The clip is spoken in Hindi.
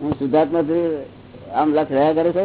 હું શુદ્ધાત્મા આમ લક્ષ રહ્યા કરે છે